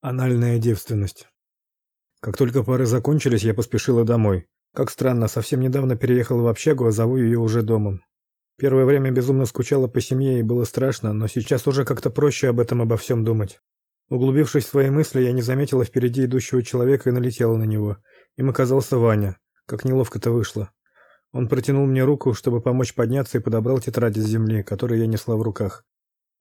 Анальная девственность. Как только пары закончились, я поспешила домой. Как странно, совсем недавно переехала в общагу, а зову ее уже домом. Первое время безумно скучала по семье и было страшно, но сейчас уже как-то проще об этом обо всем думать. Углубившись в свои мысли, я не заметила впереди идущего человека и налетела на него. Им оказался Ваня. Как неловко-то вышло. Он протянул мне руку, чтобы помочь подняться и подобрал тетради с земли, которые я несла в руках.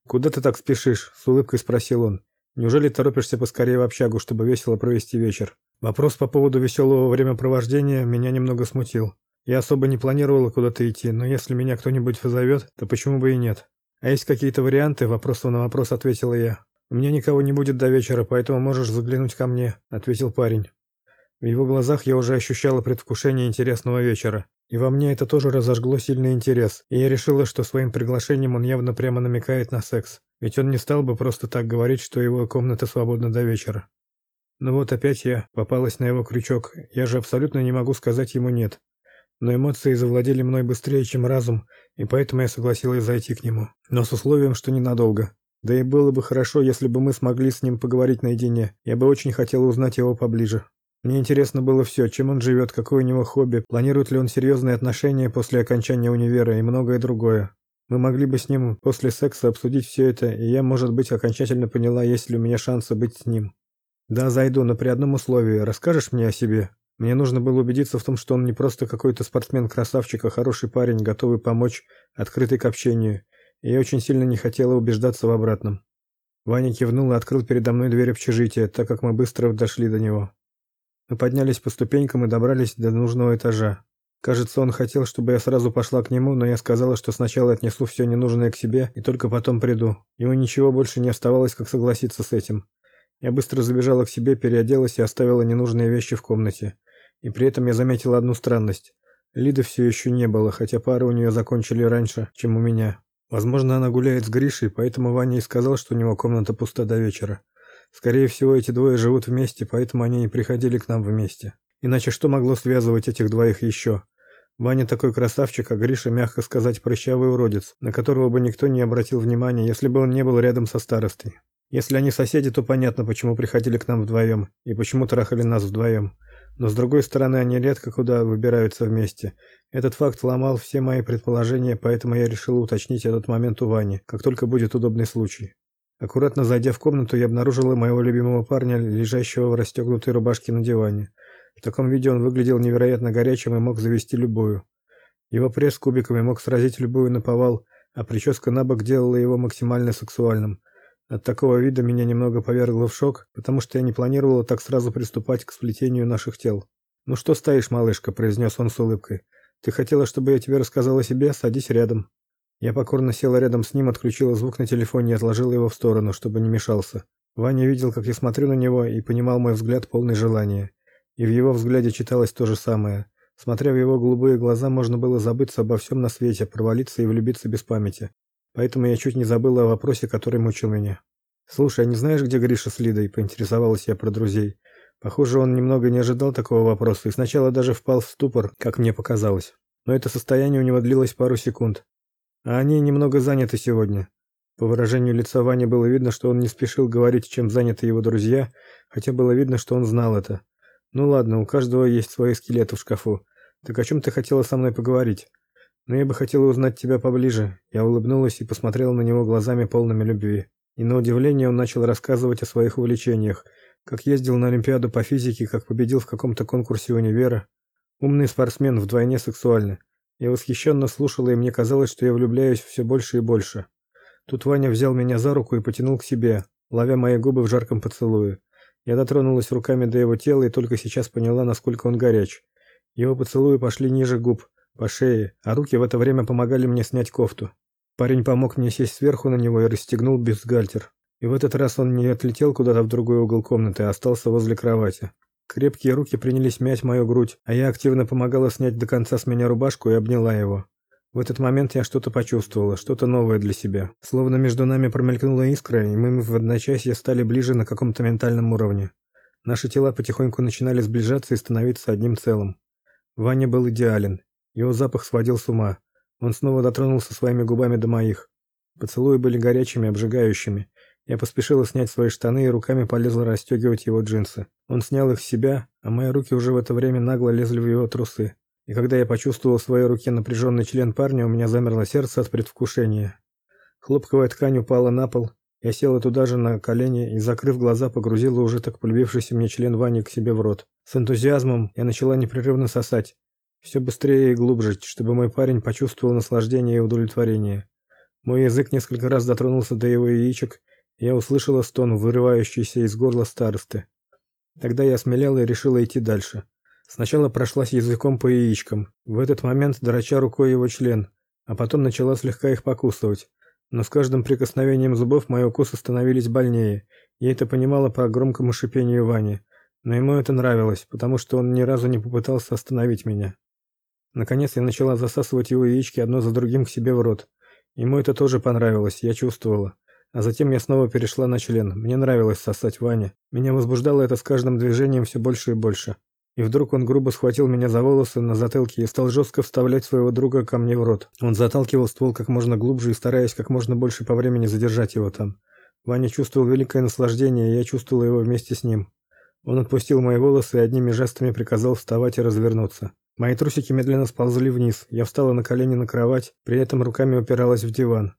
«Куда ты так спешишь?» – с улыбкой спросил он. Неужели торопишься поскорее в общагу, чтобы весело провести вечер? Вопрос по поводу веселого времяпровождения меня немного смутил. Я особо не планировала куда-то идти, но если меня кто-нибудь позовет, то почему бы и нет? А есть какие-то варианты? Вопросом на вопрос ответила я. У меня никого не будет до вечера, поэтому можешь заглянуть ко мне, ответил парень. В его глазах я уже ощущала предвкушение интересного вечера, и во мне это тоже разожгло сильный интерес. И я решила, что своим приглашением он явно прямо намекает на секс. Ведь он не стал бы просто так говорить, что его комната свободна до вечера. Но вот опять я попалась на его крючок. Я же абсолютно не могу сказать ему нет. Но эмоции завладели мной быстрее, чем разум, и поэтому я согласилась зайти к нему, но с условием, что ненадолго. Да и было бы хорошо, если бы мы смогли с ним поговорить наедине. Я бы очень хотела узнать его поближе. Мне интересно было все, чем он живет, какое у него хобби, планирует ли он серьезные отношения после окончания универа и многое другое. Мы могли бы с ним после секса обсудить все это, и я, может быть, окончательно поняла, есть ли у меня шансы быть с ним. Да, зайду, но при одном условии. Расскажешь мне о себе? Мне нужно было убедиться в том, что он не просто какой-то спортсмен-красавчик, а хороший парень, готовый помочь, открытый к общению. И я очень сильно не хотела убеждаться в обратном. Ваня кивнул и открыл передо мной дверь общежития, так как мы быстро дошли до него. Мы поднялись по ступенькам и добрались до нужного этажа. Кажется, он хотел, чтобы я сразу пошла к нему, но я сказала, что сначала отнесу все ненужное к себе и только потом приду. Ему ничего больше не оставалось, как согласиться с этим. Я быстро забежала к себе, переоделась и оставила ненужные вещи в комнате. И при этом я заметила одну странность. Лиды все еще не было, хотя пары у нее закончили раньше, чем у меня. Возможно, она гуляет с Гришей, поэтому Ваня и сказал, что у него комната пуста до вечера. Скорее всего, эти двое живут вместе, поэтому они и приходили к нам вместе. Иначе что могло связывать этих двоих еще? Ваня такой красавчик, а Гриша, мягко сказать, прыщавый уродец, на которого бы никто не обратил внимания, если бы он не был рядом со старостой. Если они соседи, то понятно, почему приходили к нам вдвоем и почему трахали нас вдвоем. Но с другой стороны, они редко куда выбираются вместе. Этот факт ломал все мои предположения, поэтому я решил уточнить этот момент у Вани, как только будет удобный случай. Аккуратно зайдя в комнату, я обнаружила моего любимого парня, лежащего в расстегнутой рубашке на диване. В таком виде он выглядел невероятно горячим и мог завести любую. Его пресс кубиками мог сразить любую наповал, а прическа на бок делала его максимально сексуальным. От такого вида меня немного повергло в шок, потому что я не планировала так сразу приступать к сплетению наших тел. "Ну что стоишь, малышка?" произнес он с улыбкой. "Ты хотела, чтобы я тебе рассказала о себе? Садись рядом". Я покорно села рядом с ним, отключила звук на телефоне и отложила его в сторону, чтобы не мешался. Ваня видел, как я смотрю на него, и понимал мой взгляд полный желания. И в его взгляде читалось то же самое. Смотря в его голубые глаза, можно было забыться обо всем на свете, провалиться и влюбиться без памяти. Поэтому я чуть не забыла о вопросе, который мучил меня. Слушай, а не знаешь, где Гриша с Лидой? поинтересовалась я про друзей. Похоже, он немного не ожидал такого вопроса и сначала даже впал в ступор, как мне показалось. Но это состояние у него длилось пару секунд. А они немного заняты сегодня. По выражению лица Вани было видно, что он не спешил говорить, чем заняты его друзья, хотя было видно, что он знал это. Ну ладно, у каждого есть свои скелеты в шкафу. Так о чем ты хотела со мной поговорить? Ну я бы хотела узнать тебя поближе. Я улыбнулась и посмотрела на него глазами полными любви. И на удивление он начал рассказывать о своих увлечениях, как ездил на олимпиаду по физике, как победил в каком-то конкурсе универа. Умный спортсмен, вдвойне сексуальный. Я восхищенно слушала, и мне казалось, что я влюбляюсь все больше и больше. Тут Ваня взял меня за руку и потянул к себе, ловя мои губы в жарком поцелуе. Я дотронулась руками до его тела и только сейчас поняла, насколько он горяч. Его поцелуи пошли ниже губ, по шее, а руки в это время помогали мне снять кофту. Парень помог мне сесть сверху на него и расстегнул бюстгальтер. И в этот раз он не отлетел куда-то в другой угол комнаты, а остался возле кровати. Крепкие руки принялись мять мою грудь, а я активно помогала снять до конца с меня рубашку и обняла его. В этот момент я что-то почувствовала, что-то новое для себя. Словно между нами промелькнула искра, и мы в одночасье стали ближе на каком-то ментальном уровне. Наши тела потихоньку начинали сближаться и становиться одним целым. Ваня был идеален. Его запах сводил с ума. Он снова дотронулся своими губами до моих. Поцелуи были горячими, обжигающими. Я поспешила снять свои штаны и руками полезла расстегивать его джинсы. Он снял их с себя, а мои руки уже в это время нагло лезли в его трусы. И когда я почувствовал в своей руке напряженный член парня, у меня замерло сердце от предвкушения. Хлопковая ткань упала на пол. Я села туда же на колени и, закрыв глаза, погрузила уже так полюбившийся мне член Вани к себе в рот. С энтузиазмом я начала непрерывно сосать. Все быстрее и глубже, чтобы мой парень почувствовал наслаждение и удовлетворение. Мой язык несколько раз дотронулся до его яичек, я услышала стон, вырывающийся из горла старосты. Тогда я смелела и решила идти дальше. Сначала прошлась языком по яичкам. В этот момент драча рукой его член, а потом начала слегка их покусывать. Но с каждым прикосновением зубов мои укусы становились больнее. Я это понимала по громкому шипению Вани. Но ему это нравилось, потому что он ни разу не попытался остановить меня. Наконец я начала засасывать его яички одно за другим к себе в рот. Ему это тоже понравилось, я чувствовала. А затем я снова перешла на член. Мне нравилось сосать Ване. Меня возбуждало это с каждым движением все больше и больше. И вдруг он грубо схватил меня за волосы на затылке и стал жестко вставлять своего друга ко мне в рот. Он заталкивал ствол как можно глубже и стараясь как можно больше по времени задержать его там. Ваня чувствовал великое наслаждение, и я чувствовала его вместе с ним. Он отпустил мои волосы и одними жестами приказал вставать и развернуться. Мои трусики медленно сползли вниз. Я встала на колени на кровать, при этом руками упиралась в диван.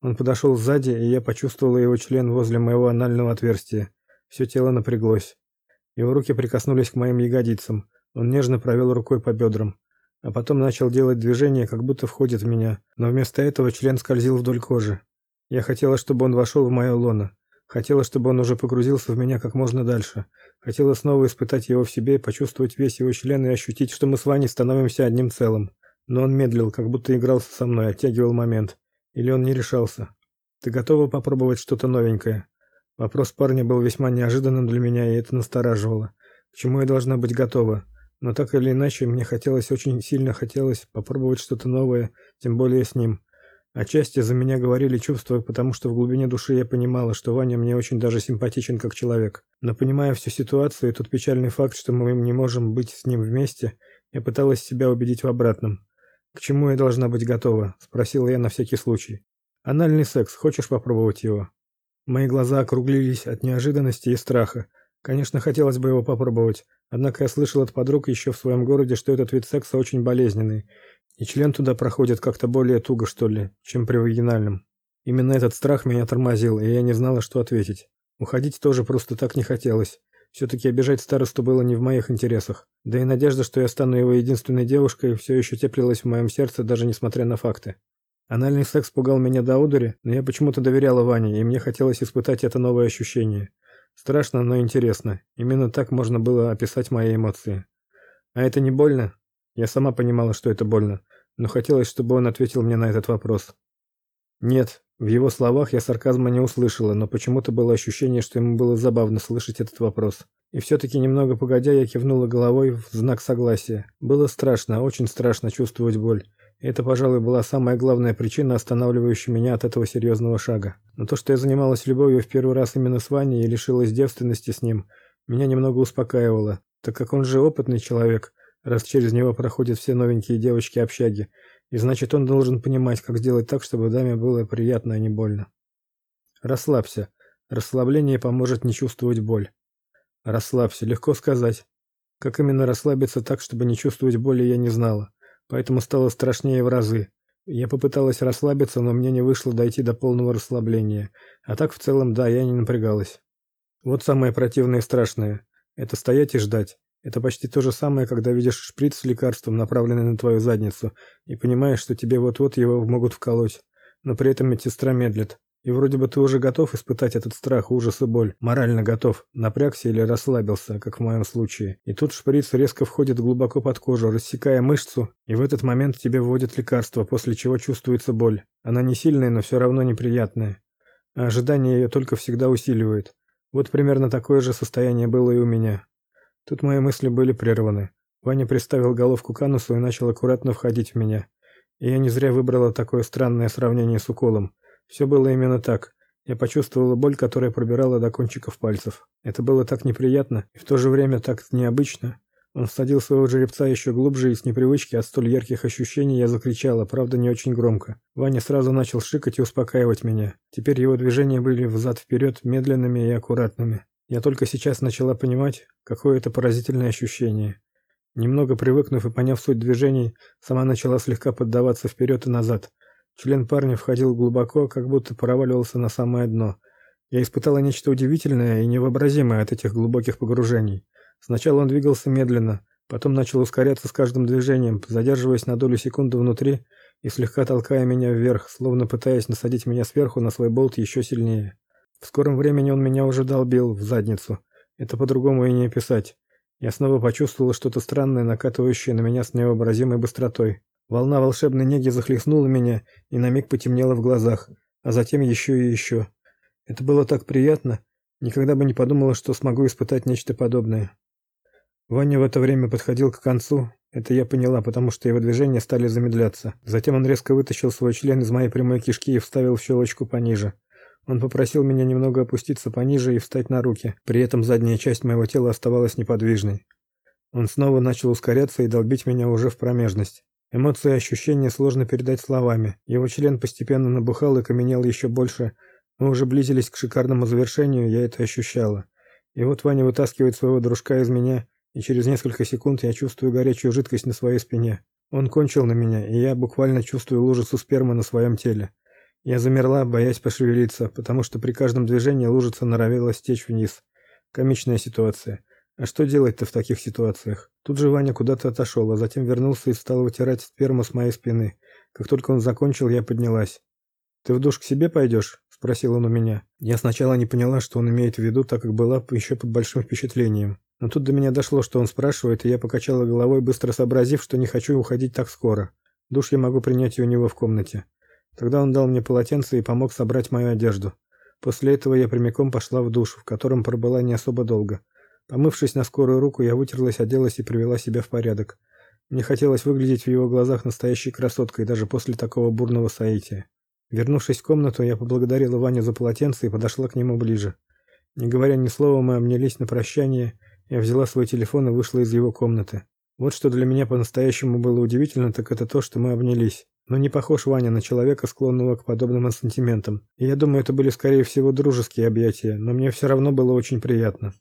Он подошел сзади, и я почувствовала его член возле моего анального отверстия. Все тело напряглось. Его руки прикоснулись к моим ягодицам. Он нежно провел рукой по бедрам, а потом начал делать движения, как будто входит в меня, но вместо этого член скользил вдоль кожи. Я хотела, чтобы он вошел в мое лоно. Хотела, чтобы он уже погрузился в меня как можно дальше. Хотела снова испытать его в себе, почувствовать весь его член и ощутить, что мы с Ваней становимся одним целым. Но он медлил, как будто игрался со мной, оттягивал момент. Или он не решался? Ты готова попробовать что-то новенькое? Вопрос парня был весьма неожиданным для меня, и это настораживало. К чему я должна быть готова? Но так или иначе, мне хотелось очень сильно хотелось попробовать что-то новое, тем более с ним. Отчасти за меня говорили чувства, потому что в глубине души я понимала, что Ваня мне очень даже симпатичен как человек. Но понимая всю ситуацию и тот печальный факт, что мы не можем быть с ним вместе, я пыталась себя убедить в обратном. К чему я должна быть готова, спросила я на всякий случай. Анальный секс, хочешь попробовать его? Мои глаза округлились от неожиданности и страха. Конечно, хотелось бы его попробовать, однако я слышал от подруг еще в своем городе, что этот вид секса очень болезненный, и член туда проходит как-то более туго, что ли, чем при вагинальном. Именно этот страх меня тормозил, и я не знала, что ответить. Уходить тоже просто так не хотелось. Все-таки обижать старосту было не в моих интересах. Да и надежда, что я стану его единственной девушкой, все еще теплилась в моем сердце, даже несмотря на факты. Анальный секс пугал меня до одури, но я почему-то доверяла Ване, и мне хотелось испытать это новое ощущение. Страшно, но интересно. Именно так можно было описать мои эмоции. А это не больно? Я сама понимала, что это больно, но хотелось, чтобы он ответил мне на этот вопрос. Нет, в его словах я сарказма не услышала, но почему-то было ощущение, что ему было забавно слышать этот вопрос. И все таки немного погодя, я кивнула головой в знак согласия. Было страшно, очень страшно чувствовать боль. И это, пожалуй, была самая главная причина, останавливающая меня от этого серьезного шага. Но то, что я занималась любовью в первый раз именно с Ваней и лишилась девственности с ним, меня немного успокаивало, так как он же опытный человек, раз через него проходят все новенькие девочки общаги. И значит, он должен понимать, как сделать так, чтобы даме было приятно, а не больно. Расслабься. Расслабление поможет не чувствовать боль. Расслабься, легко сказать. Как именно расслабиться так, чтобы не чувствовать боли, я не знала, поэтому стало страшнее в разы. Я попыталась расслабиться, но мне не вышло дойти до полного расслабления. А так в целом, да, я не напрягалась. Вот самое противное и страшное это стоять и ждать. Это почти то же самое, когда видишь шприц с лекарством, направленный на твою задницу, и понимаешь, что тебе вот-вот его могут вколоть, но при этом медсестра медлит. И вроде бы ты уже готов испытать этот страх, ужас и боль, морально готов, напрягся или расслабился, как в моем случае. И тут шприц резко входит глубоко под кожу, рассекая мышцу, и в этот момент тебе вводят лекарство, после чего чувствуется боль. Она не сильная, но все равно неприятная. А ожидание ее только всегда усиливает. Вот примерно такое же состояние было и у меня. Тут мои мысли были прерваны. Ваня приставил головку к анусу и начал аккуратно входить в меня. И я не зря выбрала такое странное сравнение с уколом. Все было именно так. Я почувствовала боль, которая пробирала до кончиков пальцев. Это было так неприятно и в то же время так необычно. Он всадил своего жеребца еще глубже и с непривычки от столь ярких ощущений я закричала, правда, не очень громко. Ваня сразу начал шикать и успокаивать меня. Теперь его движения были взад вперед медленными и аккуратными. Я только сейчас начала понимать, какое это поразительное ощущение. Немного привыкнув и поняв суть движений, сама начала слегка поддаваться вперед и назад. Член парня входил глубоко, как будто проваливался на самое дно. Я испытала нечто удивительное и невообразимое от этих глубоких погружений. Сначала он двигался медленно, потом начал ускоряться с каждым движением, задерживаясь на долю секунды внутри и слегка толкая меня вверх, словно пытаясь насадить меня сверху на свой болт еще сильнее. В скором времени он меня уже долбил в задницу. Это по-другому и не описать. Я снова почувствовала что-то странное, накатывающее на меня с невообразимой быстротой. Волна волшебной неги захлестнула меня и на миг потемнело в глазах, а затем еще и еще. Это было так приятно, никогда бы не подумала, что смогу испытать нечто подобное. Ваня в это время подходил к концу. Это я поняла, потому что его движения стали замедляться. Затем он резко вытащил свой член из моей прямой кишки и вставил в щелочку пониже. Он попросил меня немного опуститься пониже и встать на руки. При этом задняя часть моего тела оставалась неподвижной. Он снова начал ускоряться и долбить меня уже в промежность. Эмоции и ощущения сложно передать словами. Его член постепенно набухал и каменел еще больше. Мы уже близились к шикарному завершению, я это ощущала. И вот Ваня вытаскивает своего дружка из меня и через несколько секунд я чувствую горячую жидкость на своей спине. Он кончил на меня, и я буквально чувствую лужицу спермы на своем теле. Я замерла, боясь пошевелиться, потому что при каждом движении лужица норовила стечь вниз. Комичная ситуация. А что делать-то в таких ситуациях? Тут же Ваня куда-то отошел, а затем вернулся и стал вытирать сперму с моей спины. Как только он закончил, я поднялась. Ты в душ к себе пойдешь?» – спросил он у меня. Я сначала не поняла, что он имеет в виду, так как была еще под большим впечатлением. Но тут до меня дошло, что он спрашивает, и я покачала головой, быстро сообразив, что не хочу уходить так скоро. Душ я могу принять и у него в комнате. Тогда он дал мне полотенце и помог собрать мою одежду. После этого я прямиком пошла в душ, в котором пробыла не особо долго. Помывшись на скорую руку, я вытерлась, оделась и привела себя в порядок. Мне хотелось выглядеть в его глазах настоящей красоткой даже после такого бурного соития. Вернувшись в комнату, я поблагодарила Ваню за полотенце и подошла к нему ближе. Не говоря ни слова, мы обнялись на прощание я взяла свой телефон и вышла из его комнаты. Вот что для меня по-настоящему было удивительно, так это то, что мы обнялись. Но не похож Ваня на человека, склонного к подобным сантиментам. И я думаю, это были скорее всего дружеские объятия, но мне все равно было очень приятно.